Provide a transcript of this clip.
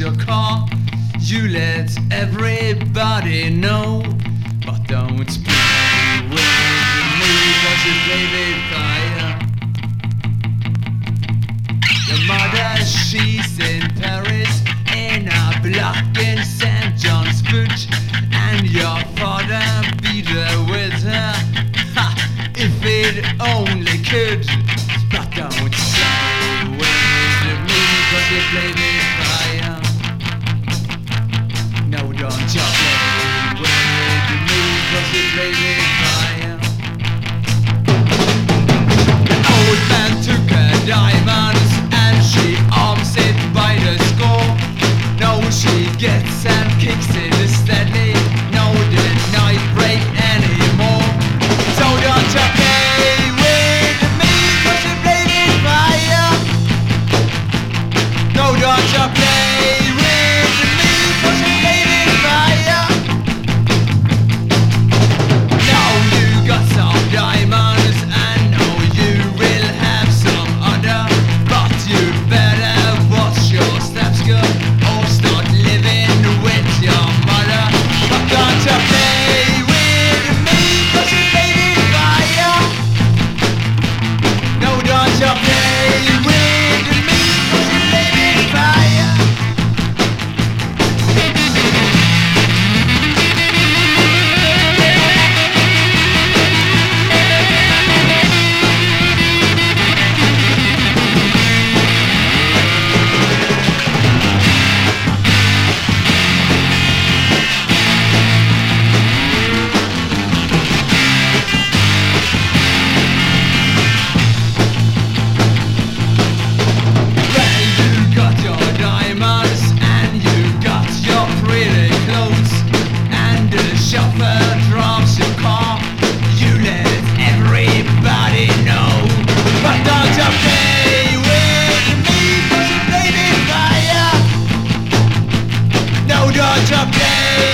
your car. You let everybody know, but don't play with me cause you play with fire. Your mother, she's in Paris in a block in St. John's Wood, and your father beat her with her. Ha! If it only could, Watch up now. such a pain